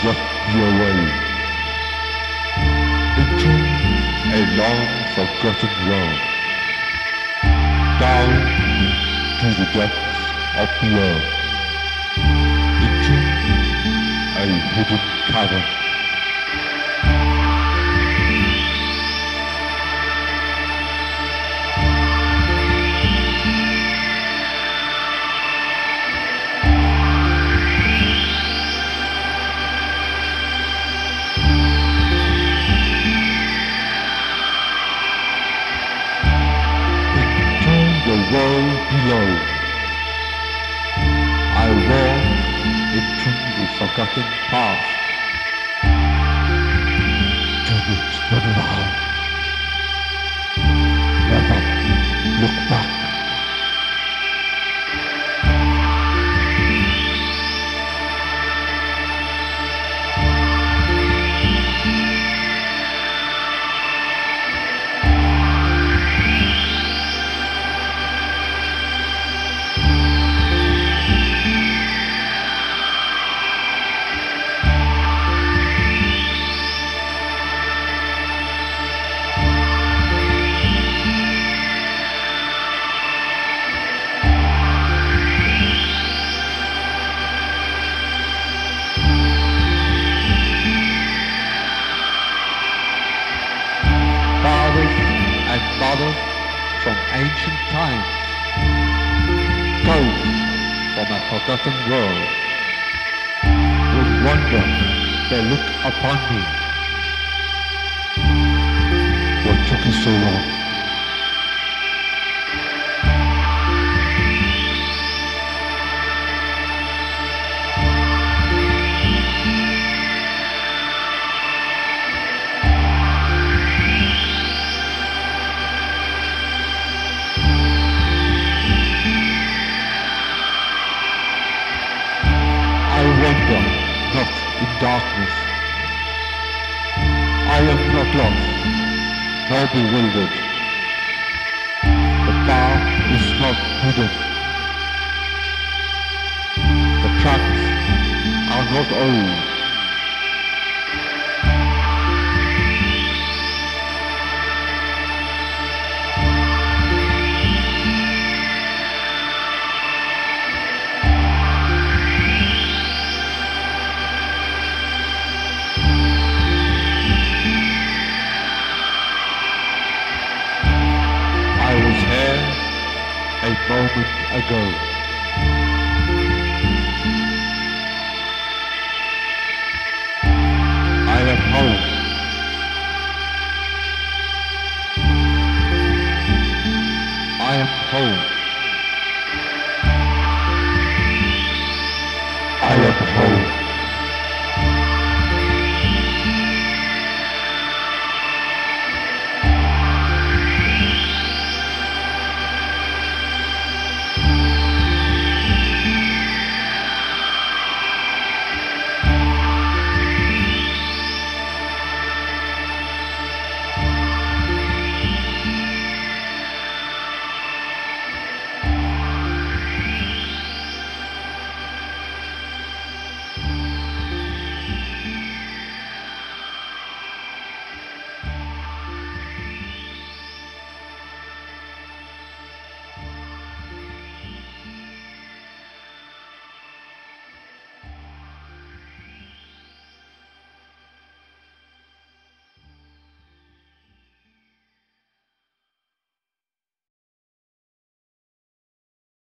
swept me away into a long forgotten world, down to the depths of below, into a hidden cavern. Below. I walk into the forgotten past. It turn around. Never look back. Ancient times, ghosts from a forgotten world, with wonder they look upon me. What took you so long? Not nor bewildered. The path is not hidden. The tracks are not old. A moment ago. I am home. I am home.